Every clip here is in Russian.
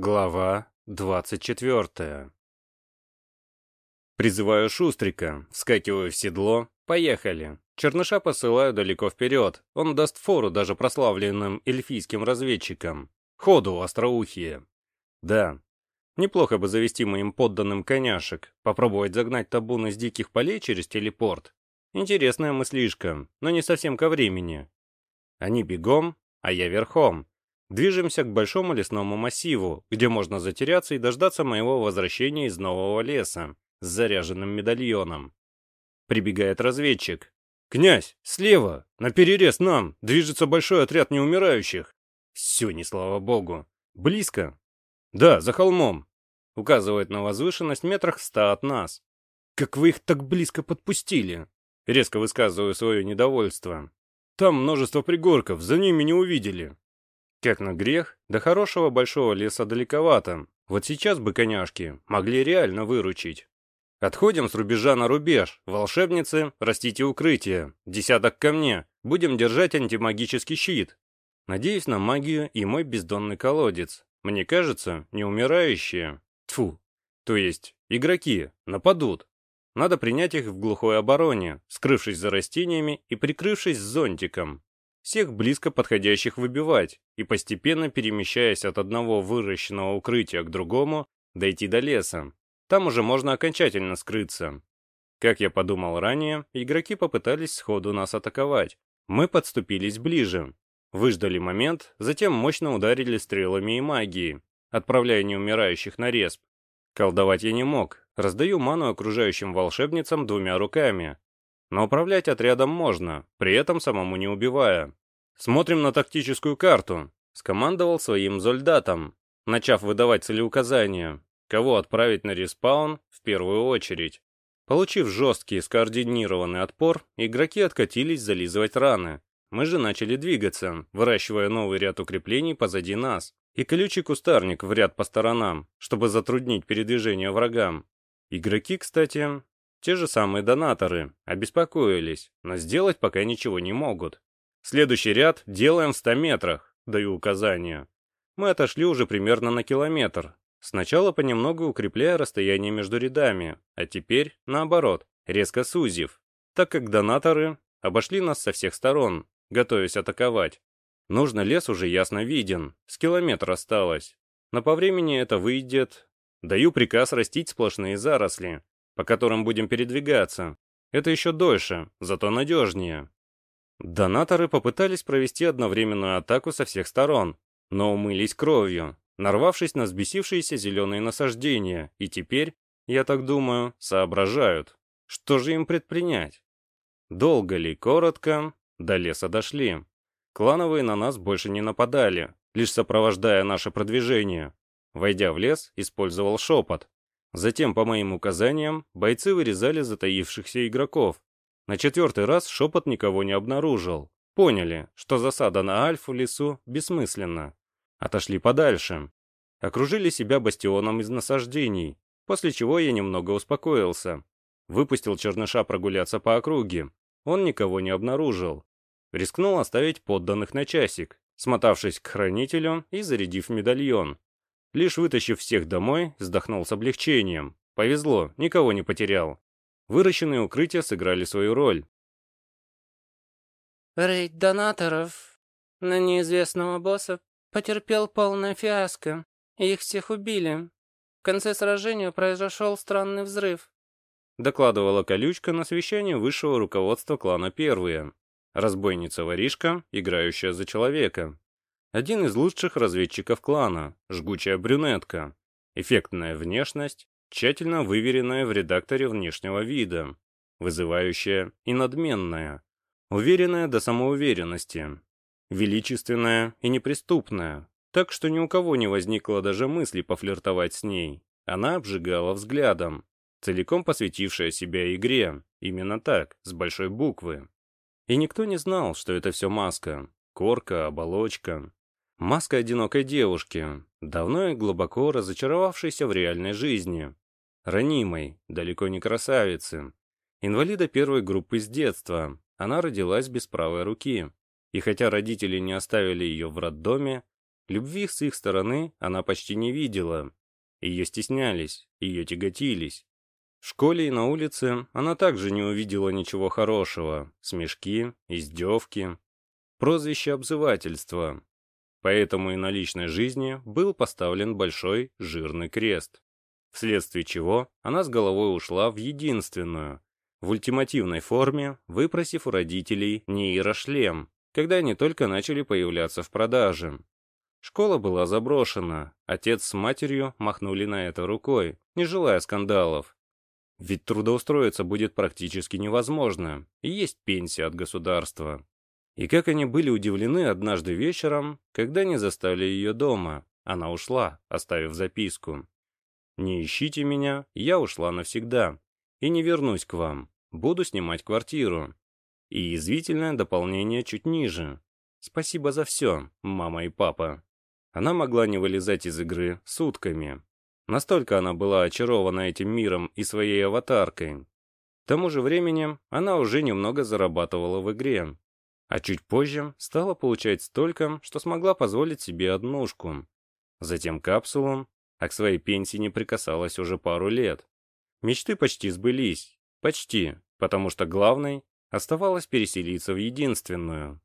Глава 24 Призываю Шустрика, вскакиваю в седло, поехали. Черныша посылаю далеко вперед, он даст фору даже прославленным эльфийским разведчикам. Ходу, остроухие. Да, неплохо бы завести моим подданным коняшек, попробовать загнать табун из диких полей через телепорт. Интересная мыслишка, но не совсем ко времени. Они бегом, а я верхом. Движемся к большому лесному массиву, где можно затеряться и дождаться моего возвращения из нового леса с заряженным медальоном. Прибегает разведчик. «Князь, слева, на перерез нам, движется большой отряд неумирающих». Все, не слава богу. Близко? Да, за холмом. Указывает на возвышенность метрах ста от нас. Как вы их так близко подпустили? Резко высказываю свое недовольство. Там множество пригорков, за ними не увидели. Как на грех, до хорошего большого леса далековато. Вот сейчас бы коняшки могли реально выручить. Отходим с рубежа на рубеж. Волшебницы, растите укрытие. Десяток ко мне. Будем держать антимагический щит. Надеюсь на магию и мой бездонный колодец. Мне кажется, неумирающие. Тфу. То есть, игроки нападут. Надо принять их в глухой обороне, скрывшись за растениями и прикрывшись зонтиком всех близко подходящих выбивать и постепенно перемещаясь от одного выращенного укрытия к другому, дойти до леса. Там уже можно окончательно скрыться. Как я подумал ранее, игроки попытались сходу нас атаковать. Мы подступились ближе. Выждали момент, затем мощно ударили стрелами и магией, отправляя неумирающих на респ. Колдовать я не мог, раздаю ману окружающим волшебницам двумя руками, но управлять отрядом можно, при этом самому не убивая. Смотрим на тактическую карту. Скомандовал своим зольдатам, начав выдавать целеуказания, кого отправить на респаун в первую очередь. Получив жесткий скоординированный отпор, игроки откатились зализывать раны. Мы же начали двигаться, выращивая новый ряд укреплений позади нас и колючий кустарник в ряд по сторонам, чтобы затруднить передвижение врагам. Игроки, кстати, те же самые донаторы обеспокоились, но сделать пока ничего не могут. Следующий ряд делаем в 100 метрах, даю указания. Мы отошли уже примерно на километр. Сначала понемногу укрепляя расстояние между рядами, а теперь, наоборот, резко сузив, так как донаторы обошли нас со всех сторон, готовясь атаковать. Нужно лес уже ясно виден, с километра осталось. Но по времени это выйдет... Даю приказ растить сплошные заросли, по которым будем передвигаться. Это еще дольше, зато надежнее. Донаторы попытались провести одновременную атаку со всех сторон, но умылись кровью, нарвавшись на взбесившиеся зеленые насаждения, и теперь, я так думаю, соображают, что же им предпринять. Долго ли, коротко, до леса дошли. Клановые на нас больше не нападали, лишь сопровождая наше продвижение. Войдя в лес, использовал шепот, Затем, по моим указаниям, бойцы вырезали затаившихся игроков. На четвертый раз шепот никого не обнаружил. Поняли, что засада на Альфу лесу бессмысленна. Отошли подальше. Окружили себя бастионом из насаждений, после чего я немного успокоился. Выпустил черныша прогуляться по округе. Он никого не обнаружил. Рискнул оставить подданных на часик, смотавшись к хранителю и зарядив медальон. Лишь вытащив всех домой, вздохнул с облегчением. Повезло, никого не потерял. Выращенные укрытия сыграли свою роль. Рейд донаторов на неизвестного босса потерпел полное фиаско. Их всех убили. В конце сражения произошел странный взрыв. Докладывала колючка на совещании высшего руководства клана Первые. Разбойница-воришка, играющая за человека. Один из лучших разведчиков клана, жгучая брюнетка. Эффектная внешность, тщательно выверенная в редакторе внешнего вида, вызывающая и надменная, уверенная до самоуверенности, величественная и неприступная, так что ни у кого не возникло даже мысли пофлиртовать с ней. Она обжигала взглядом, целиком посвятившая себя игре, именно так, с большой буквы. И никто не знал, что это все маска, корка, оболочка, Маска одинокой девушки, давно и глубоко разочаровавшейся в реальной жизни. Ранимой, далеко не красавицы. Инвалида первой группы с детства, она родилась без правой руки. И хотя родители не оставили ее в роддоме, Любви с их стороны она почти не видела. Ее стеснялись, ее тяготились. В школе и на улице она также не увидела ничего хорошего. Смешки, издевки, прозвище обзывательства. Поэтому и на личной жизни был поставлен большой жирный крест. Вследствие чего она с головой ушла в единственную, в ультимативной форме, выпросив у родителей нейрошлем, когда они только начали появляться в продаже. Школа была заброшена, отец с матерью махнули на это рукой, не желая скандалов. Ведь трудоустроиться будет практически невозможно, и есть пенсия от государства. И как они были удивлены однажды вечером, когда не застали ее дома. Она ушла, оставив записку. «Не ищите меня, я ушла навсегда. И не вернусь к вам. Буду снимать квартиру». И язвительное дополнение чуть ниже. «Спасибо за все, мама и папа». Она могла не вылезать из игры сутками. Настолько она была очарована этим миром и своей аватаркой. К тому же времени она уже немного зарабатывала в игре. А чуть позже стала получать столько, что смогла позволить себе однушку. Затем капсулу, а к своей пенсии не прикасалась уже пару лет. Мечты почти сбылись. Почти, потому что главной оставалось переселиться в единственную.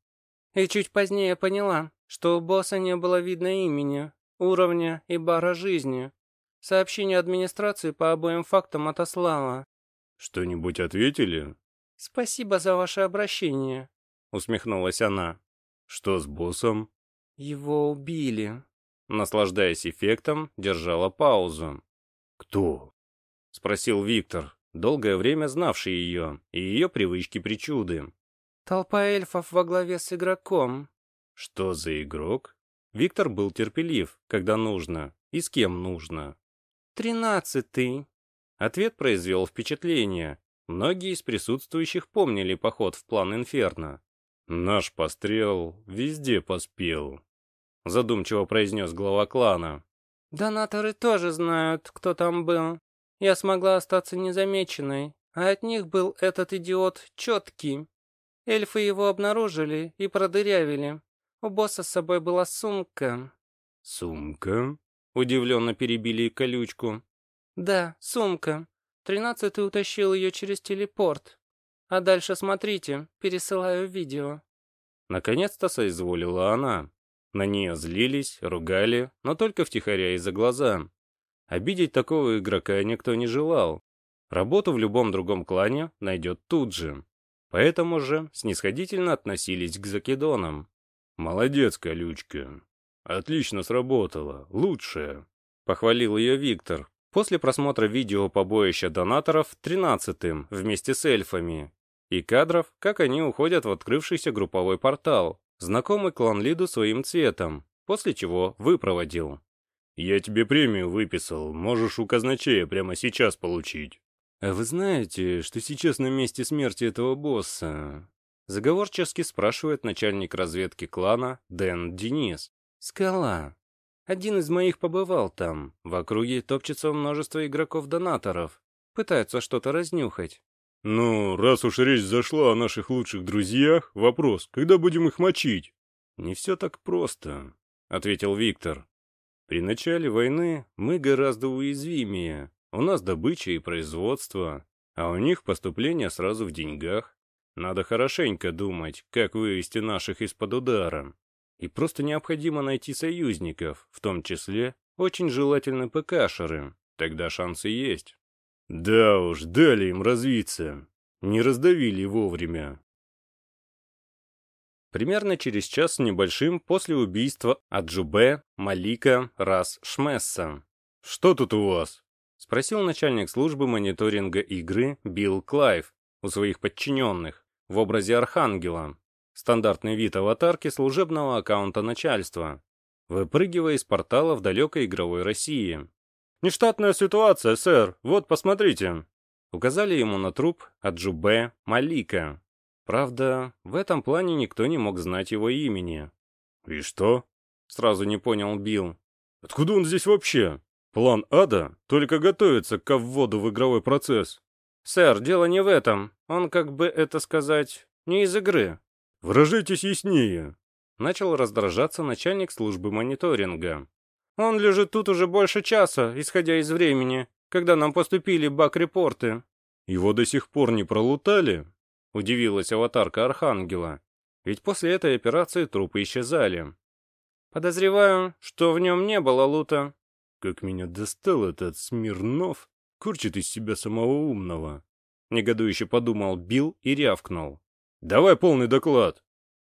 И чуть позднее поняла, что у босса не было видно имени, уровня и бара жизни. Сообщение администрации по обоим фактам отослала. «Что-нибудь ответили?» «Спасибо за ваше обращение», — усмехнулась она. «Что с боссом?» «Его убили». Наслаждаясь эффектом, держала паузу. «Кто?» — спросил Виктор, долгое время знавший ее и ее привычки-причуды. «Толпа эльфов во главе с игроком». «Что за игрок?» Виктор был терпелив, когда нужно, и с кем нужно. «Тринадцатый». Ответ произвел впечатление. Многие из присутствующих помнили поход в план Инферно. «Наш пострел везде поспел», — задумчиво произнес глава клана. «Донаторы тоже знают, кто там был. Я смогла остаться незамеченной, а от них был этот идиот Четкий. Эльфы его обнаружили и продырявили. У босса с собой была сумка». «Сумка?» Удивленно перебили колючку. «Да, сумка. Тринадцатый утащил ее через телепорт. А дальше смотрите, пересылаю видео». Наконец-то соизволила она. На нее злились, ругали, но только втихаря из-за глаза. Обидеть такого игрока никто не желал. Работу в любом другом клане найдет тут же. Поэтому же снисходительно относились к закидонам. «Молодец, колючка. «Отлично сработало. Лучшее», — похвалил ее Виктор. После просмотра видео побоища донаторов тринадцатым вместе с эльфами и кадров, как они уходят в открывшийся групповой портал, знакомый клан Лиду своим цветом, после чего выпроводил. «Я тебе премию выписал, можешь у казначея прямо сейчас получить». «А вы знаете, что сейчас на месте смерти этого босса?» Заговорчески спрашивает начальник разведки клана Дэн Денис. Скала. Один из моих побывал там. В округе топчется множество игроков-донаторов. Пытаются что-то разнюхать. «Ну, раз уж речь зашла о наших лучших друзьях, вопрос, когда будем их мочить?» «Не все так просто», — ответил Виктор. «При начале войны мы гораздо уязвимее. У нас добыча и производство, а у них поступление сразу в деньгах. Надо хорошенько думать, как вывести наших из-под удара. И просто необходимо найти союзников, в том числе очень желательно ПКшеры. Тогда шансы есть. Да уж, дали им развиться. Не раздавили вовремя. Примерно через час с небольшим после убийства Аджубе, Малика, Рас, Шмесса. «Что тут у вас?» — спросил начальник службы мониторинга игры Билл Клайв у своих подчиненных в образе Архангела. Стандартный вид аватарки служебного аккаунта начальства, выпрыгивая из портала в далекой игровой России. «Нештатная ситуация, сэр, вот посмотрите». Указали ему на труп Аджубе Малика. Правда, в этом плане никто не мог знать его имени. «И что?» — сразу не понял Билл. «Откуда он здесь вообще? План ада только готовится к вводу в игровой процесс». «Сэр, дело не в этом. Он, как бы это сказать, не из игры. Выражайтесь яснее. начал раздражаться начальник службы мониторинга. «Он лежит тут уже больше часа, исходя из времени, когда нам поступили бак-репорты». «Его до сих пор не пролутали?» — удивилась аватарка Архангела. «Ведь после этой операции трупы исчезали». «Подозреваю, что в нем не было лута». «Как меня достал этот Смирнов, корчит из себя самого умного», — негодующе подумал Билл и рявкнул. «Давай полный доклад».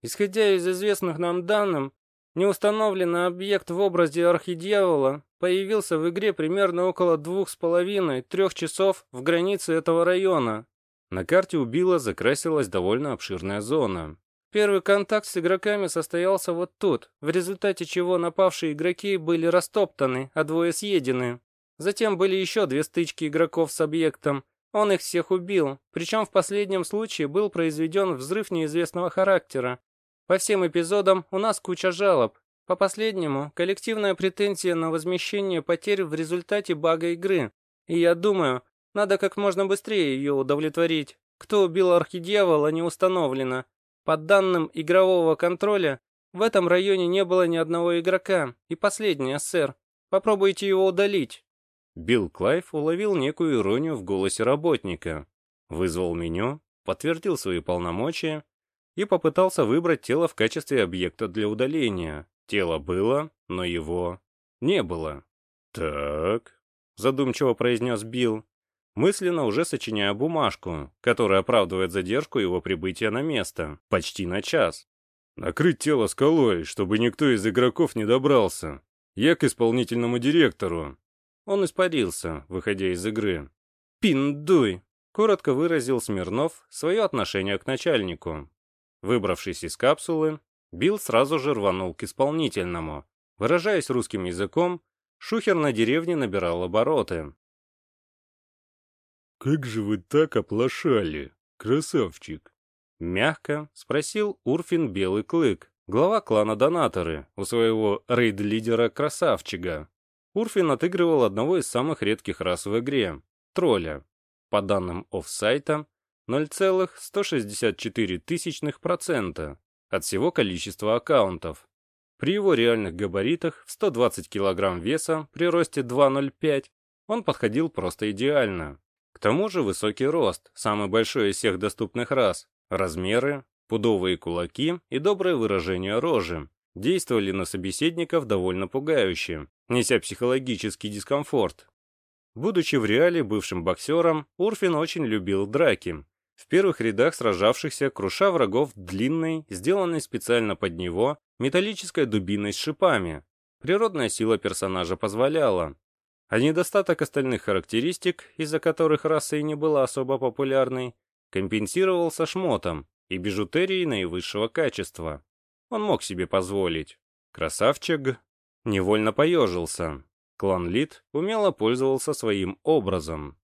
Исходя из известных нам данных, неустановленный объект в образе архидьявола появился в игре примерно около двух с половиной-трех часов в границе этого района. На карте у Билла закрасилась довольно обширная зона. Первый контакт с игроками состоялся вот тут, в результате чего напавшие игроки были растоптаны, а двое съедены. Затем были еще две стычки игроков с объектом. Он их всех убил, причем в последнем случае был произведен взрыв неизвестного характера, по всем эпизодам у нас куча жалоб. По последнему, коллективная претензия на возмещение потерь в результате бага игры. И я думаю, надо как можно быстрее ее удовлетворить. Кто убил архидьявола, не установлено. По данным игрового контроля, в этом районе не было ни одного игрока. И последнее, сэр. Попробуйте его удалить. Билл Клайв уловил некую иронию в голосе работника. Вызвал меню, подтвердил свои полномочия и попытался выбрать тело в качестве объекта для удаления. Тело было, но его не было. «Так», — задумчиво произнес Билл, мысленно уже сочиняя бумажку, которая оправдывает задержку его прибытия на место, почти на час. «Накрыть тело скалой, чтобы никто из игроков не добрался. Я к исполнительному директору». Он испарился, выходя из игры. «Пиндуй!» — коротко выразил Смирнов свое отношение к начальнику. Выбравшись из капсулы, Билл сразу же рванул к исполнительному. Выражаясь русским языком, шухер на деревне набирал обороты. «Как же вы так оплошали, красавчик?» Мягко спросил Урфин Белый Клык, глава клана Донаторы, у своего рейд-лидера Красавчика. Урфин отыгрывал одного из самых редких рас в игре — тролля. По данным офсайта, 0,164% от всего количества аккаунтов. При его реальных габаритах в 120 кг веса при росте 2,05 он подходил просто идеально. К тому же высокий рост, самый большой из всех доступных рас, размеры, пудовые кулаки и доброе выражение рожи действовали на собеседников довольно пугающе, неся психологический дискомфорт. Будучи в реале бывшим боксером, Урфин очень любил драки, в первых рядах сражавшихся, круша врагов длинной, сделанной специально под него, металлической дубиной с шипами. Природная сила персонажа позволяла. А недостаток остальных характеристик, из-за которых раса и не была особо популярной, компенсировался шмотом и бижутерией наивысшего качества. Он мог себе позволить. Красавчик невольно поежился. Клан Лид умело пользовался своим образом.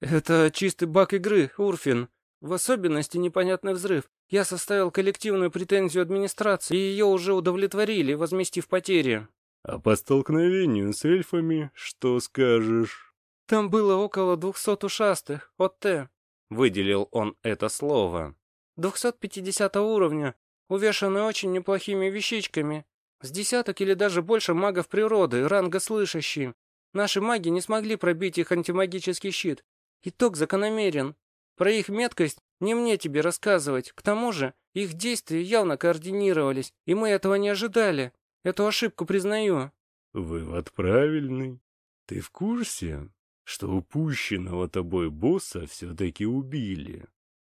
«Это чистый баг игры, Урфин. В особенности непонятный взрыв. Я составил коллективную претензию администрации, и ее уже удовлетворили, возместив потери. А по столкновению с эльфами что скажешь? Там было около двухсот ушастых, ОТ. Выделил он это слово. 250 уровня, увешаны очень неплохими вещичками. С десяток или даже больше магов природы, ранга слышащий. Наши маги не смогли пробить их антимагический щит. Итог закономерен. Про их меткость не мне тебе рассказывать. К тому же, их действия явно координировались, и мы этого не ожидали. Эту ошибку признаю. Вывод правильный. Ты в курсе, что упущенного тобой босса все-таки убили?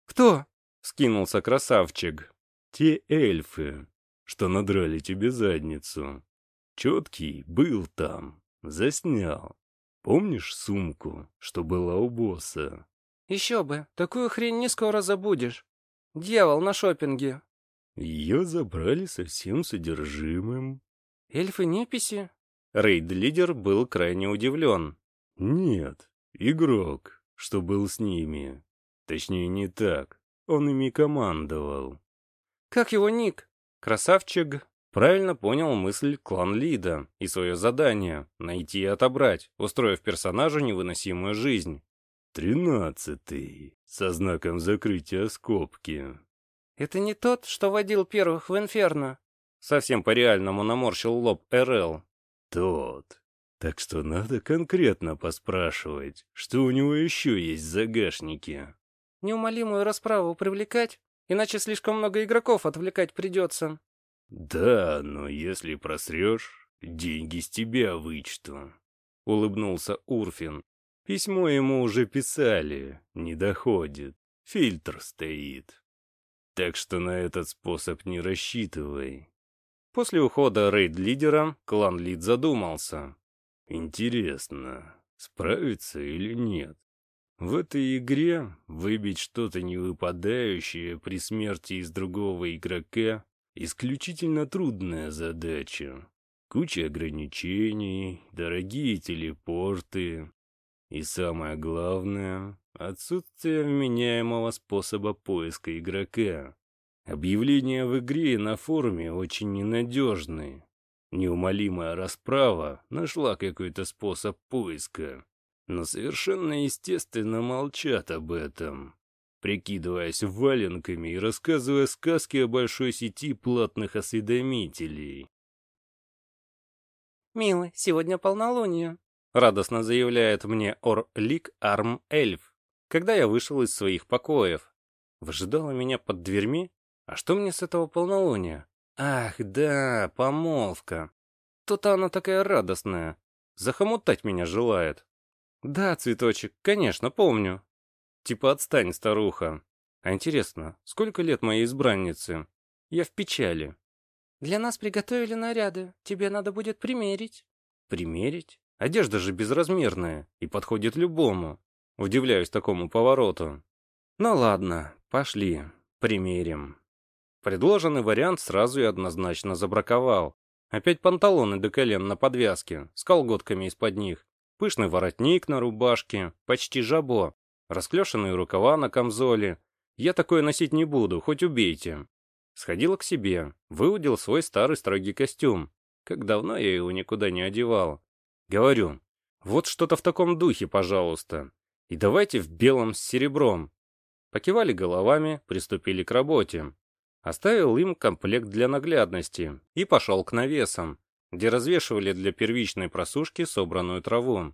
Кто? Скинулся красавчик. Те эльфы, что надрали тебе задницу. Четкий был там, заснял. Помнишь сумку, что была у босса? Еще бы, такую хрень не скоро забудешь. Дьявол на шопинге. Ее забрали со всем содержимым. Эльфы-неписи? Рейд-лидер был крайне удивлен. Нет, игрок, что был с ними. Точнее, не так. Он ими командовал. Как его ник? Красавчик правильно понял мысль клан Лида и свое задание — найти и отобрать, устроив персонажу невыносимую жизнь. Тринадцатый, со знаком закрытия скобки. Это не тот, что водил первых в Инферно? Совсем по-реальному наморщил лоб РЛ. Тот. Так что надо конкретно поспрашивать, что у него еще есть в загашнике. Неумолимую расправу привлекать, иначе слишком много игроков отвлекать придется. Да, но если просрешь, деньги с тебя вычту. Улыбнулся Урфин. Письмо ему уже писали, не доходит. Фильтр стоит. Так что на этот способ не рассчитывай. После ухода рейд-лидера клан Лид задумался. Интересно, справится или нет? В этой игре выбить что-то невыпадающее при смерти из другого игрока — исключительно трудная задача. Куча ограничений, дорогие телепорты, и самое главное, отсутствие вменяемого способа поиска игрока. Объявления в игре и на форуме очень ненадежны. Неумолимая расправа нашла какой-то способ поиска, но совершенно естественно молчат об этом, прикидываясь валенками и рассказывая сказки о большой сети платных осведомителей. «Милый, сегодня полнолуние», радостно заявляет мне Ор-Лик Арм-Эльф, когда я вышел из своих покоев. Выжидала меня под дверьми? А что мне с этого полнолуния? Ах, да, помолвка. То-то она такая радостная. Захомутать меня желает. Да, цветочек, конечно, помню. Типа отстань, старуха. А интересно, сколько лет моей избраннице? Я в печали. Для нас приготовили наряды. Тебе надо будет примерить. Примерить? Одежда же безразмерная и подходит любому. Удивляюсь такому повороту. Ну ладно, пошли, примерим. Предложенный вариант сразу и однозначно забраковал. Опять панталоны до колен на подвязке, с колготками из-под них, пышный воротник на рубашке, почти жабо, расклешенные рукава на камзоле. Я такое носить не буду, хоть убейте. Сходил к себе, выудил свой старый строгий костюм. Как давно я его никуда не одевал. Говорю, вот что-то в таком духе, пожалуйста. И давайте в белом с серебром. Покивали головами, приступили к работе. Оставил им комплект для наглядности и пошел к навесам, где развешивали для первичной просушки собранную траву.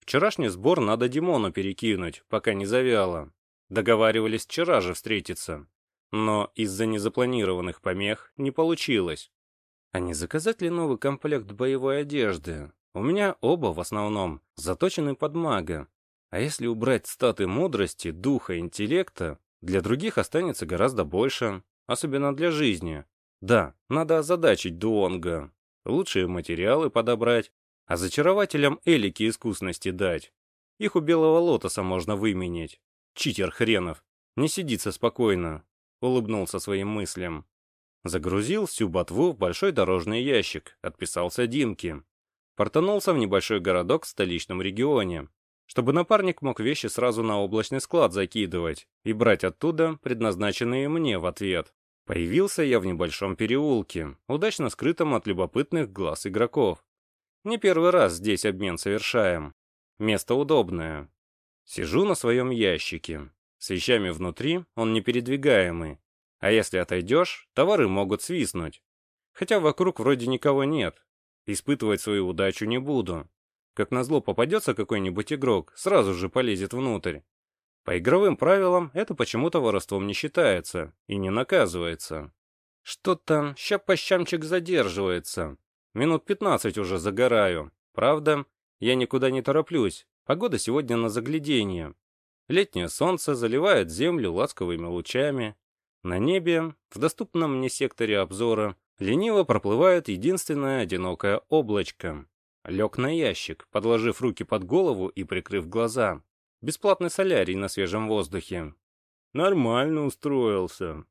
Вчерашний сбор надо Димону перекинуть, пока не завяло. Договаривались вчера же встретиться. Но из-за незапланированных помех не получилось. А не заказать ли новый комплект боевой одежды? У меня оба в основном заточены под мага. А если убрать статы мудрости, духа, интеллекта, для других останется гораздо больше, особенно для жизни. Да, надо озадачить Дуонга, лучшие материалы подобрать, а зачарователям элики искусности дать. Их у Белого Лотоса можно выменить. Читер хренов. Не сидится спокойно. Улыбнулся своим мыслям. Загрузил всю ботву в большой дорожный ящик, отписался Димке. Портанулся в небольшой городок в столичном регионе, чтобы напарник мог вещи сразу на облачный склад закидывать и брать оттуда предназначенные мне в ответ. Появился я в небольшом переулке, удачно скрытом от любопытных глаз игроков. Не первый раз здесь обмен совершаем. Место удобное. Сижу на своем ящике. С вещами внутри он непередвигаемый. А если отойдешь, товары могут свистнуть. Хотя вокруг вроде никого нет, Испытывать свою удачу не буду. Как назло попадется какой-нибудь игрок, сразу же полезет внутрь. По игровым правилам это почему-то воровством не считается и не наказывается. Что-то ща-пощамчик задерживается. Минут пятнадцать уже загораю. Правда, я никуда не тороплюсь. Погода сегодня на загляденье. Летнее солнце заливает землю ласковыми лучами. На небе, в доступном мне секторе обзора, Лениво проплывает единственное одинокое облачко. Лег на ящик, подложив руки под голову и прикрыв глаза. Бесплатный солярий на свежем воздухе. Нормально устроился.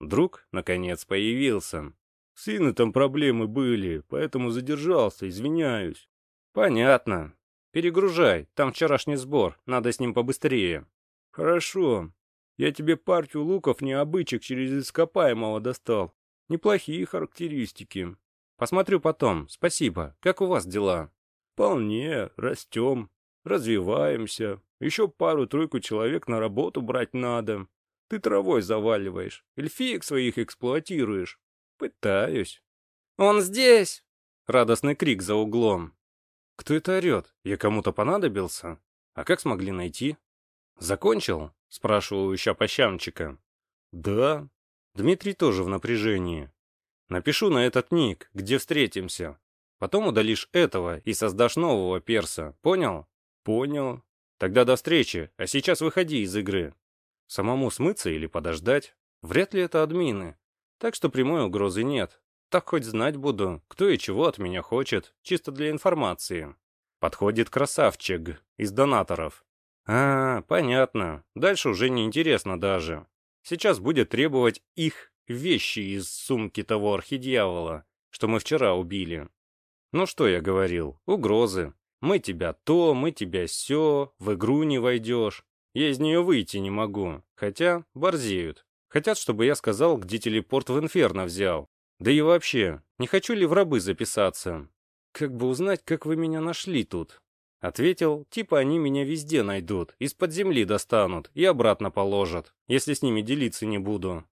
Друг, наконец, появился. С там проблемы были, поэтому задержался, извиняюсь. Понятно. Перегружай, там вчерашний сбор, надо с ним побыстрее. Хорошо. Я тебе партию луков необычек через ископаемого достал. Неплохие характеристики. Посмотрю потом. Спасибо. Как у вас дела? Вполне. Растем. Развиваемся. Еще пару-тройку человек на работу брать надо. Ты травой заваливаешь. Эльфиек своих эксплуатируешь. Пытаюсь. «Он здесь!» Радостный крик за углом. Кто это орет? Я кому-то понадобился? А как смогли найти? Закончил? Спрашиваю еще пощамчика. Да. Дмитрий тоже в напряжении. Напишу на этот ник, где встретимся. Потом удалишь этого и создашь нового перса. Понял? Понял. Тогда до встречи, а сейчас выходи из игры. Самому смыться или подождать? Вряд ли это админы. Так что прямой угрозы нет. Так хоть знать буду, кто и чего от меня хочет, чисто для информации. Подходит красавчик из донаторов. А, понятно. Дальше уже не интересно даже. Сейчас будет требовать их вещи из сумки того архидьявола, что мы вчера убили. Ну что я говорил, угрозы. Мы тебя то, мы тебя сё, в игру не войдешь. Я из нее выйти не могу, хотя борзеют. Хотят, чтобы я сказал, где телепорт в Инферно взял. Да и вообще, не хочу ли в рабы записаться? Как бы узнать, как вы меня нашли тут? Ответил, типа они меня везде найдут, из-под земли достанут и обратно положат, если с ними делиться не буду.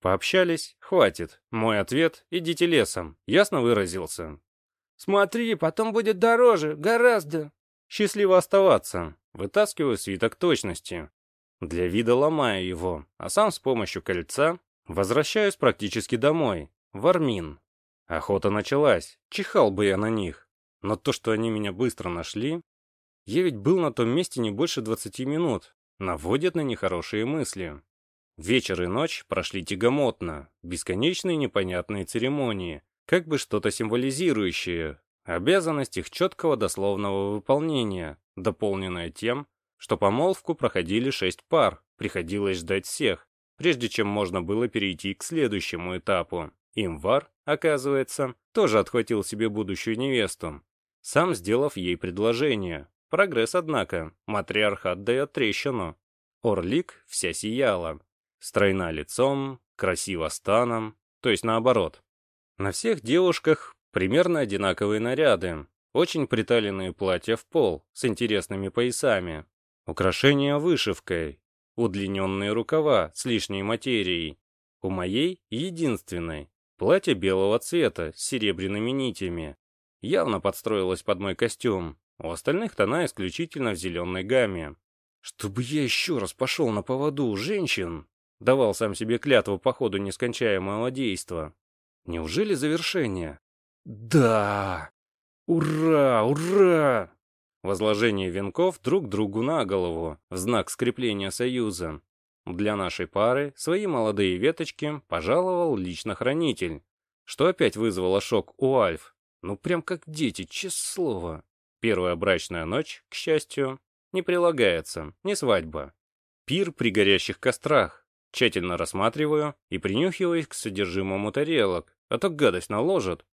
Пообщались, хватит. Мой ответ, идите лесом, ясно выразился. Смотри, потом будет дороже, гораздо. Счастливо оставаться. Вытаскиваю свиток точности. Для вида ломаю его, а сам с помощью кольца возвращаюсь практически домой, в Армин. Охота началась, чихал бы я на них. Но то, что они меня быстро нашли... Я ведь был на том месте не больше 20 минут. Наводят на нехорошие мысли. Вечер и ночь прошли тягомотно, бесконечные непонятные церемонии, как бы что-то символизирующее, обязанность их четкого дословного выполнения, дополненная тем, что помолвку проходили шесть пар, приходилось ждать всех, прежде чем можно было перейти к следующему этапу. Имвар, оказывается, тоже отхватил себе будущую невесту, сам сделав ей предложение. Прогресс, однако, матриархат дает трещину. Орлик вся сияла. Стройна лицом, красиво станом, то есть наоборот. На всех девушках примерно одинаковые наряды, очень приталенные платья в пол с интересными поясами, украшения вышивкой, удлиненные рукава с лишней материей. У моей единственной, Платье белого цвета с серебряными нитями. Явно подстроилось под мой костюм. У остальных тона исключительно в зеленой гамме. Чтобы я еще раз пошел на поводу у женщин, давал сам себе клятву по ходу нескончаемого действа. Неужели завершение? Да! Ура! Ура! Возложение венков друг другу на голову в знак скрепления союза. Для нашей пары свои молодые веточки пожаловал лично хранитель, что опять вызвало шок у Альф. Ну прям как дети, честное слово. Первая брачная ночь, к счастью, не прилагается, не свадьба. Пир при горящих кострах. Тщательно рассматриваю и принюхиваюсь к содержимому тарелок, а то гадость наложат.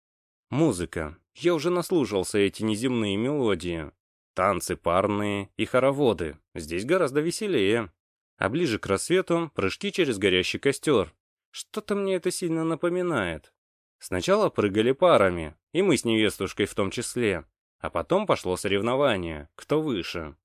Музыка. Я уже наслушался эти неземные мелодии. Танцы парные и хороводы. Здесь гораздо веселее а ближе к рассвету прыжки через горящий костер. Что-то мне это сильно напоминает. Сначала прыгали парами, и мы с невестушкой в том числе, а потом пошло соревнование, кто выше.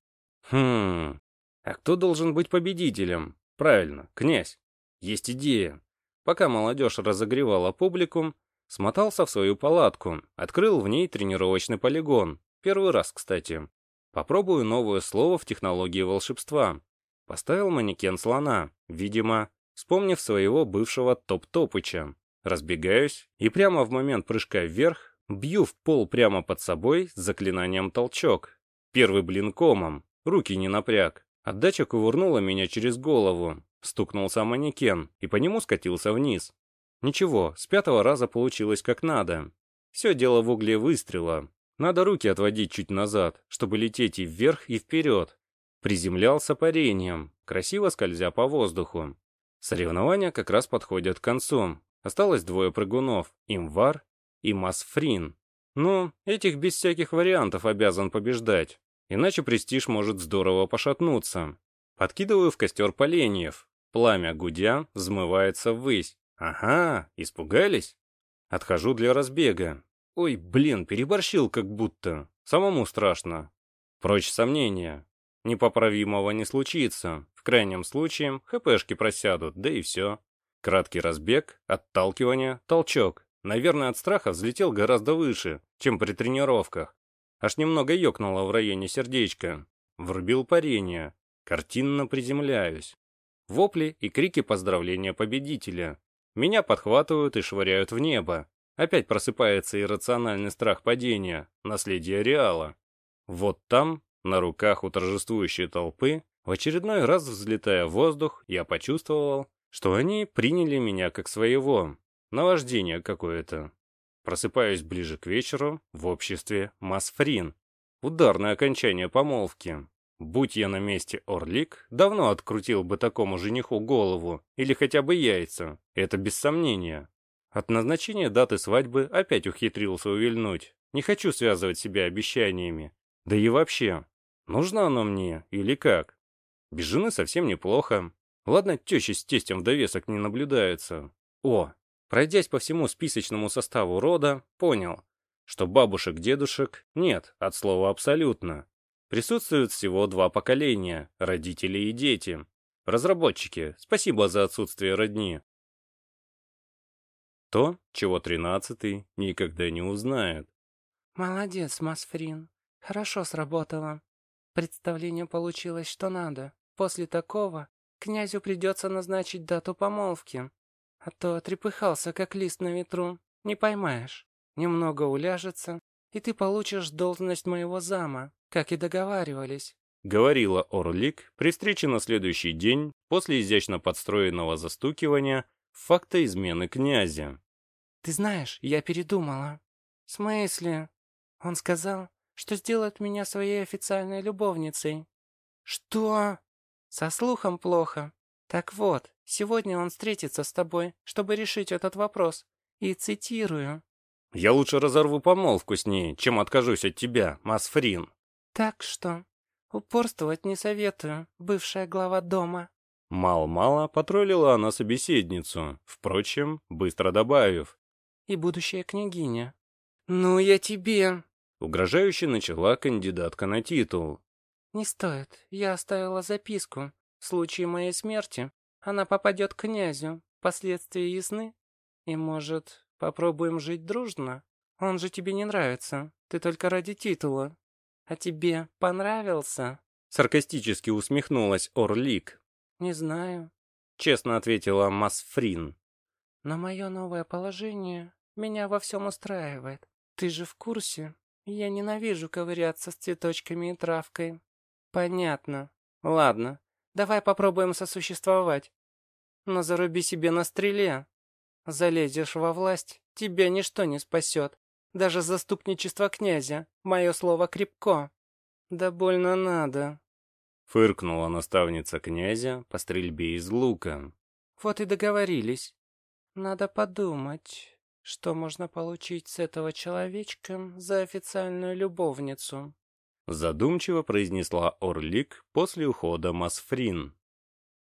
Хм, а кто должен быть победителем? Правильно, князь. Есть идея. Пока молодежь разогревала публику, смотался в свою палатку, открыл в ней тренировочный полигон. Первый раз, кстати. Попробую новое слово в технологии волшебства. Поставил манекен слона, видимо, вспомнив своего бывшего топ-топыча. Разбегаюсь и прямо в момент прыжка вверх бью в пол прямо под собой с заклинанием толчок. Первый блин комом, руки не напряг. Отдача кувырнула меня через голову. Стукнулся манекен и по нему скатился вниз. Ничего, с пятого раза получилось как надо. Все дело в угле выстрела. Надо руки отводить чуть назад, чтобы лететь и вверх, и вперед. Приземлялся парением, красиво скользя по воздуху. Соревнования как раз подходят к концу. Осталось двое прыгунов, Имвар и Масфрин. Ну, этих без всяких вариантов обязан побеждать, иначе престиж может здорово пошатнуться. Подкидываю в костер поленьев. Пламя гудя взмывается ввысь. Ага, испугались? Отхожу для разбега. Ой, блин, переборщил как будто. Самому страшно. Прочь сомнения. Непоправимого не случится. В крайнем случае, хпшки просядут, да и все. Краткий разбег, отталкивание, толчок. Наверное, от страха взлетел гораздо выше, чем при тренировках. Аж немного ёкнуло в районе сердечка. Врубил парение. Картинно приземляюсь. Вопли и крики поздравления победителя. Меня подхватывают и швыряют в небо. Опять просыпается иррациональный страх падения, наследие Реала. Вот там, на руках у торжествующей толпы, в очередной раз взлетая в воздух, я почувствовал, что они приняли меня как своего. Наваждение какое-то. Просыпаюсь ближе к вечеру в обществе Масфрин. Ударное окончание помолвки. Будь я на месте Орлик, давно открутил бы такому жениху голову или хотя бы яйца. Это без сомнения. От назначения даты свадьбы опять ухитрился увильнуть. Не хочу связывать себя обещаниями. Да и вообще, нужно оно мне или как? Без жены совсем неплохо. Ладно, теща с тестем в довесок не наблюдается. О, Пройдясь по всему списочному составу рода, понял, что бабушек-дедушек нет, от слова абсолютно. Присутствуют всего два поколения, родители и дети. Разработчики, спасибо за отсутствие родни. То, чего тринадцатый никогда не узнает. Молодец, Масфрин. Хорошо сработало. Представление получилось что надо. После такого князю придется назначить дату помолвки. А то трепыхался, как лист на ветру. Не поймаешь. Немного уляжется, и ты получишь должность моего зама, как и договаривались. Говорила Орлик при встрече на следующий день после изящно подстроенного застукивания факта измены князя. Ты знаешь, я передумала. В смысле? Он сказал, что сделает меня своей официальной любовницей. Что? Со слухом плохо. Так вот, сегодня он встретится с тобой, чтобы решить этот вопрос. И цитирую. «Я лучше разорву помолвку с ней, чем откажусь от тебя, Масфрин». «Так что, упорствовать не советую, бывшая глава дома». Мало-мало потроллила она собеседницу, впрочем, быстро добавив. «И будущая княгиня». «Ну, я тебе...» Угрожающе начала кандидатка на титул. «Не стоит, я оставила записку. В случае моей смерти она попадет к князю. Последствия ясны? И, может, попробуем жить дружно? Он же тебе не нравится. Ты только ради титула. А тебе понравился?» Саркастически усмехнулась Орлик. «Не знаю», — честно ответила Масфрин. «Но мое новое положение меня во всем устраивает. Ты же в курсе? Я ненавижу ковыряться с цветочками и травкой». «Понятно. Ладно, Давай попробуем сосуществовать. Но заруби себе на стреле. Залезешь во власть, тебя ничто не спасет. Даже заступничество князя. Мое слово крепко. Да больно надо. Фыркнула наставница князя по стрельбе из лука. Вот и договорились. Надо подумать, что можно получить с этого человечка за официальную любовницу. Задумчиво произнесла Орлик после ухода Масфрин.